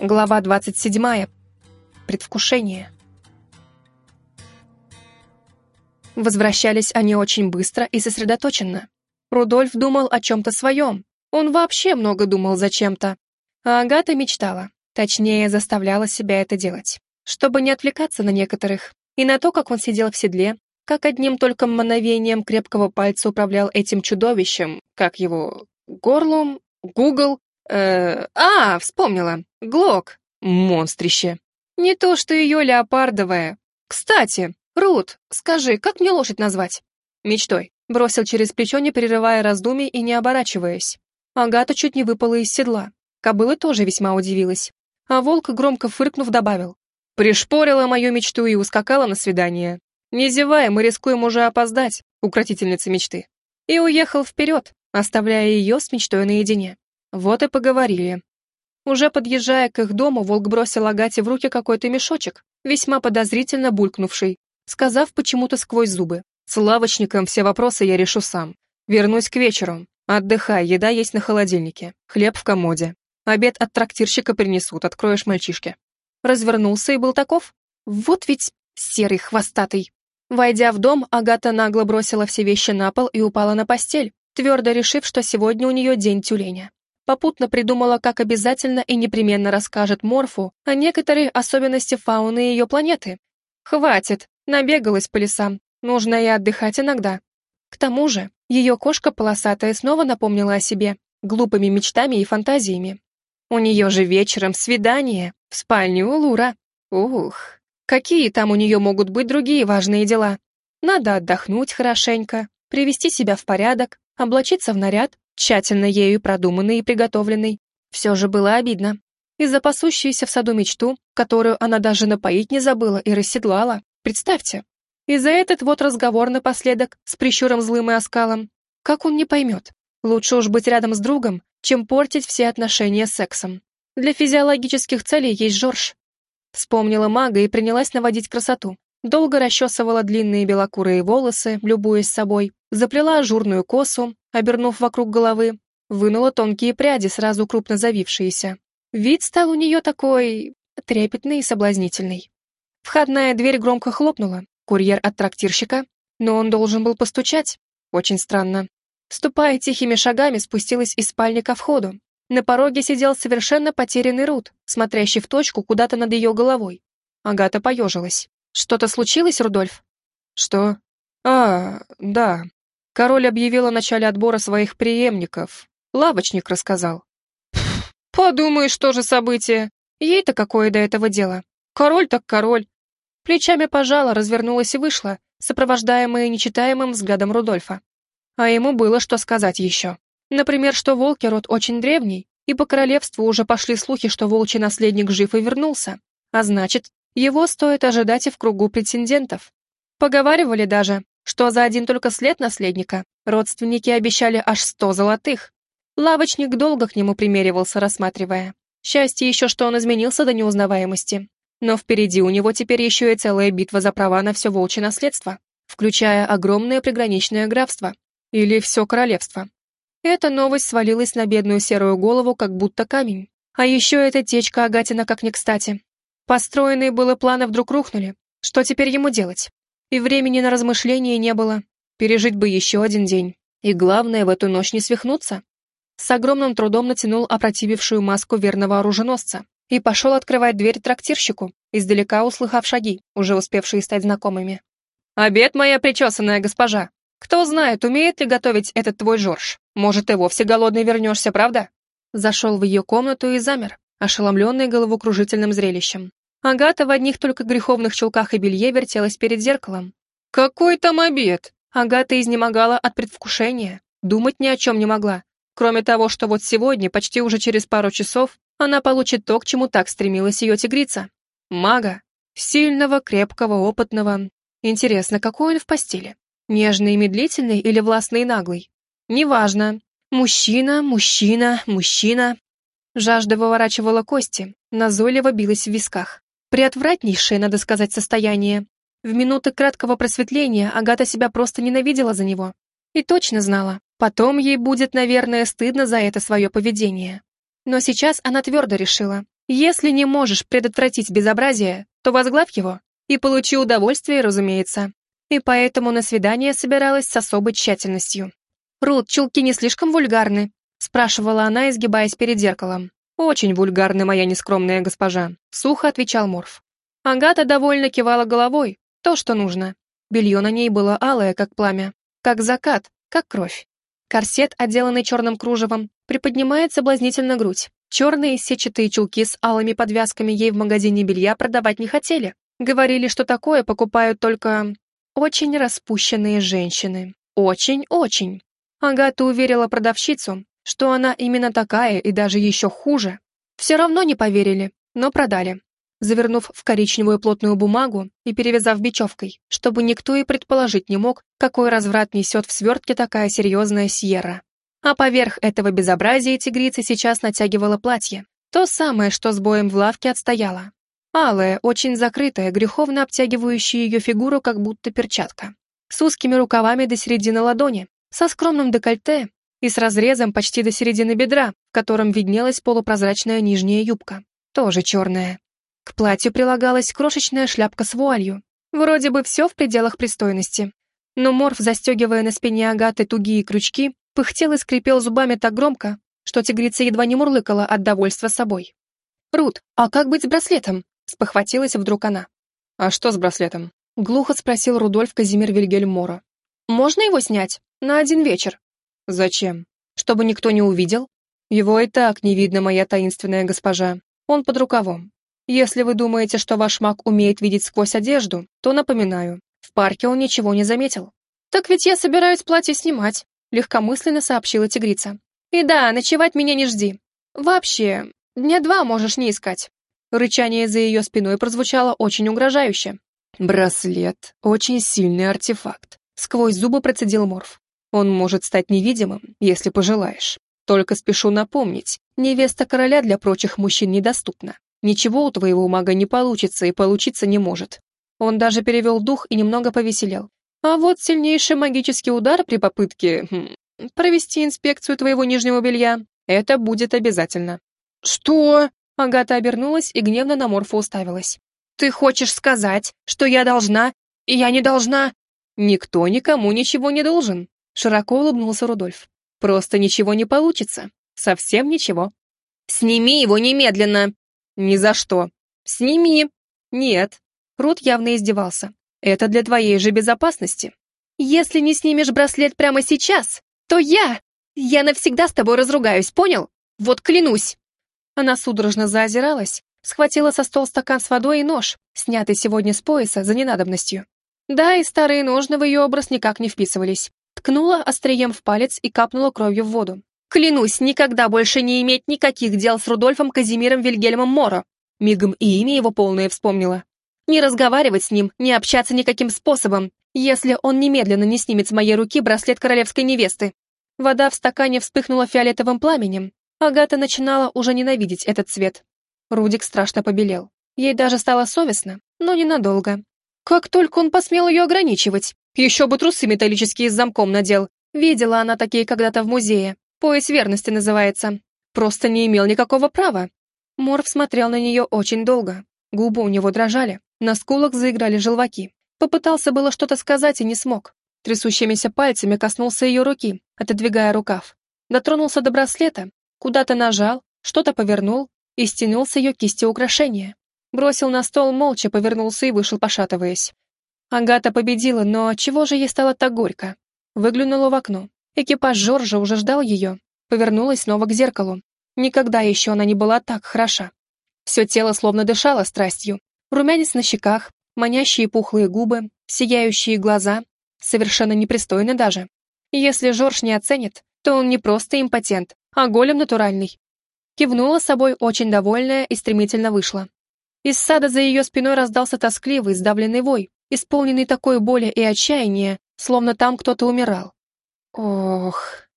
Глава 27. Предвкушение. Возвращались они очень быстро и сосредоточенно. Рудольф думал о чем-то своем. Он вообще много думал зачем-то. А Агата мечтала, точнее, заставляла себя это делать, чтобы не отвлекаться на некоторых, и на то, как он сидел в седле, как одним только мановением крепкого пальца управлял этим чудовищем, как его, горлом, Гугл, э, а, вспомнила, Глок, монстрище. Не то, что ее леопардовая. Кстати, «Рут, скажи, как мне лошадь назвать?» «Мечтой», — бросил через плечо, не перерывая раздумий и не оборачиваясь. Агата чуть не выпала из седла. Кобыла тоже весьма удивилась. А волк, громко фыркнув, добавил. «Пришпорила мою мечту и ускакала на свидание. Не зевая, мы рискуем уже опоздать, укротительница мечты». И уехал вперед, оставляя ее с мечтой наедине. Вот и поговорили. Уже подъезжая к их дому, волк бросил Агате в руки какой-то мешочек, весьма подозрительно булькнувший, сказав почему-то сквозь зубы. «С лавочником все вопросы я решу сам. Вернусь к вечеру. Отдыхай, еда есть на холодильнике. Хлеб в комоде. Обед от трактирщика принесут, откроешь мальчишке». Развернулся и был таков. Вот ведь серый хвостатый. Войдя в дом, Агата нагло бросила все вещи на пол и упала на постель, твердо решив, что сегодня у нее день тюленя. Попутно придумала, как обязательно и непременно расскажет Морфу о некоторой особенности фауны ее планеты. Хватит, Набегалась по лесам, нужно и отдыхать иногда. К тому же, ее кошка полосатая снова напомнила о себе, глупыми мечтами и фантазиями. У нее же вечером свидание в спальне у Лура. Ух, какие там у нее могут быть другие важные дела? Надо отдохнуть хорошенько, привести себя в порядок, облачиться в наряд, тщательно ею продуманный и приготовленный. Все же было обидно. И за пасущуюся в саду мечту, которую она даже напоить не забыла и расседлала, Представьте. И за этот вот разговор напоследок, с прищуром злым и оскалом. Как он не поймет? Лучше уж быть рядом с другом, чем портить все отношения с сексом. Для физиологических целей есть Жорж. Вспомнила мага и принялась наводить красоту. Долго расчесывала длинные белокурые волосы, любуясь собой, заплела ажурную косу, обернув вокруг головы, вынула тонкие пряди, сразу крупно завившиеся. Вид стал у нее такой трепетный и соблазнительный. Входная дверь громко хлопнула. Курьер от трактирщика. Но он должен был постучать. Очень странно. Ступая тихими шагами, спустилась из спальни ко входу. На пороге сидел совершенно потерянный Рут, смотрящий в точку куда-то над ее головой. Агата поежилась. «Что-то случилось, Рудольф?» «Что?» «А, да. Король объявил о начале отбора своих преемников. Лавочник рассказал». «Подумаешь, что же событие. Ей-то какое до этого дело. Король так король. Плечами пожала, развернулась и вышла, сопровождаемая нечитаемым взглядом Рудольфа. А ему было что сказать еще. Например, что Волкерот очень древний, и по королевству уже пошли слухи, что волчий наследник жив и вернулся. А значит, его стоит ожидать и в кругу претендентов. Поговаривали даже, что за один только след наследника родственники обещали аж сто золотых. Лавочник долго к нему примеривался, рассматривая. Счастье еще, что он изменился до неузнаваемости, но впереди у него теперь еще и целая битва за права на все волчье наследство, включая огромное приграничное графство. Или все королевство. Эта новость свалилась на бедную серую голову, как будто камень. А еще эта течка Агатина как не кстати. Построенные было планы вдруг рухнули. Что теперь ему делать? И времени на размышления не было. Пережить бы еще один день. И главное, в эту ночь не свихнуться. С огромным трудом натянул опротивившую маску верного оруженосца, и пошел открывать дверь трактирщику, издалека услыхав шаги, уже успевшие стать знакомыми. «Обед, моя причесанная госпожа! Кто знает, умеет ли готовить этот твой Жорж? Может, и вовсе голодный вернешься, правда?» Зашел в ее комнату и замер, ошеломленный головокружительным зрелищем. Агата в одних только греховных чулках и белье вертелась перед зеркалом. «Какой там обед?» Агата изнемогала от предвкушения, думать ни о чем не могла, кроме того, что вот сегодня, почти уже через пару часов, она получит то, к чему так стремилась ее тигрица. Мага. Сильного, крепкого, опытного. Интересно, какой он в постели? Нежный и медлительный или властный и наглый? Неважно. Мужчина, мужчина, мужчина. Жажда выворачивала кости, назойливо билась в висках. Приотвратнейшее, надо сказать, состояние. В минуты краткого просветления Агата себя просто ненавидела за него. И точно знала, потом ей будет, наверное, стыдно за это свое поведение. Но сейчас она твердо решила, Если не можешь предотвратить безобразие, то возглавь его и получи удовольствие, разумеется. И поэтому на свидание собиралась с особой тщательностью. «Рут, чулки не слишком вульгарны?» — спрашивала она, изгибаясь перед зеркалом. «Очень вульгарны, моя нескромная госпожа», — сухо отвечал Морф. Агата довольно кивала головой, то, что нужно. Белье на ней было алое, как пламя, как закат, как кровь. Корсет, отделанный черным кружевом, приподнимает соблазнительно грудь. Черные сетчатые чулки с алыми подвязками ей в магазине белья продавать не хотели. Говорили, что такое покупают только очень распущенные женщины. Очень-очень. Агата уверила продавщицу, что она именно такая и даже еще хуже. Все равно не поверили, но продали. Завернув в коричневую плотную бумагу и перевязав бечевкой, чтобы никто и предположить не мог, какой разврат несет в свертке такая серьезная Сьерра. А поверх этого безобразия тигрица сейчас натягивала платье. То самое, что с боем в лавке отстояло. Алая, очень закрытая, греховно обтягивающая ее фигуру, как будто перчатка. С узкими рукавами до середины ладони, со скромным декольте и с разрезом почти до середины бедра, в котором виднелась полупрозрачная нижняя юбка, тоже черная. К платью прилагалась крошечная шляпка с вуалью. Вроде бы все в пределах пристойности. Но Морф, застегивая на спине Агаты тугие крючки, пыхтел и скрипел зубами так громко, что тигрица едва не мурлыкала от довольства собой. «Рут, а как быть с браслетом?» — спохватилась вдруг она. «А что с браслетом?» — глухо спросил Рудольф Казимир Вильгельм Мора. «Можно его снять? На один вечер?» «Зачем? Чтобы никто не увидел?» «Его и так не видно, моя таинственная госпожа. Он под рукавом. Если вы думаете, что ваш маг умеет видеть сквозь одежду, то напоминаю, в парке он ничего не заметил. «Так ведь я собираюсь платье снимать», — легкомысленно сообщила тигрица. «И да, ночевать меня не жди. Вообще, дня два можешь не искать». Рычание за ее спиной прозвучало очень угрожающе. «Браслет — очень сильный артефакт», — сквозь зубы процедил Морф. «Он может стать невидимым, если пожелаешь. Только спешу напомнить, невеста короля для прочих мужчин недоступна. Ничего у твоего мага не получится и получиться не может. Он даже перевел дух и немного повеселел. А вот сильнейший магический удар при попытке хм, провести инспекцию твоего нижнего белья, это будет обязательно. Что? Агата обернулась и гневно на Морфа уставилась. Ты хочешь сказать, что я должна, и я не должна? Никто никому ничего не должен, широко улыбнулся Рудольф. Просто ничего не получится. Совсем ничего. Сними его немедленно, «Ни за что». «Сними». «Нет». Рут явно издевался. «Это для твоей же безопасности». «Если не снимешь браслет прямо сейчас, то я... Я навсегда с тобой разругаюсь, понял? Вот клянусь». Она судорожно заозиралась, схватила со стол стакан с водой и нож, снятый сегодня с пояса за ненадобностью. Да, и старые ножны в ее образ никак не вписывались. Ткнула острием в палец и капнула кровью в воду. Клянусь, никогда больше не иметь никаких дел с Рудольфом Казимиром Вильгельмом Моро. Мигом и имя его полное вспомнила. Не разговаривать с ним, не общаться никаким способом, если он немедленно не снимет с моей руки браслет королевской невесты. Вода в стакане вспыхнула фиолетовым пламенем. Агата начинала уже ненавидеть этот цвет. Рудик страшно побелел. Ей даже стало совестно, но ненадолго. Как только он посмел ее ограничивать. Еще бы трусы металлические с замком надел. Видела она такие когда-то в музее. Пояс верности называется. Просто не имел никакого права. Морф смотрел на нее очень долго. Губы у него дрожали, на скулах заиграли желваки. Попытался было что-то сказать и не смог. Трясущимися пальцами коснулся ее руки, отодвигая рукав. Дотронулся до браслета, куда-то нажал, что-то повернул и стянул с ее кисти украшения. Бросил на стол, молча повернулся и вышел, пошатываясь. Агата победила, но чего же ей стало так горько? Выглянула в окно. Экипаж Жоржа уже ждал ее. Повернулась снова к зеркалу. Никогда еще она не была так хороша. Все тело словно дышало страстью. Румянец на щеках, манящие пухлые губы, сияющие глаза. Совершенно непристойно даже. Если Жорж не оценит, то он не просто импотент, а голем натуральный. Кивнула собой очень довольная и стремительно вышла. Из сада за ее спиной раздался тоскливый, сдавленный вой, исполненный такой боли и отчаяния, словно там кто-то умирал. Ох,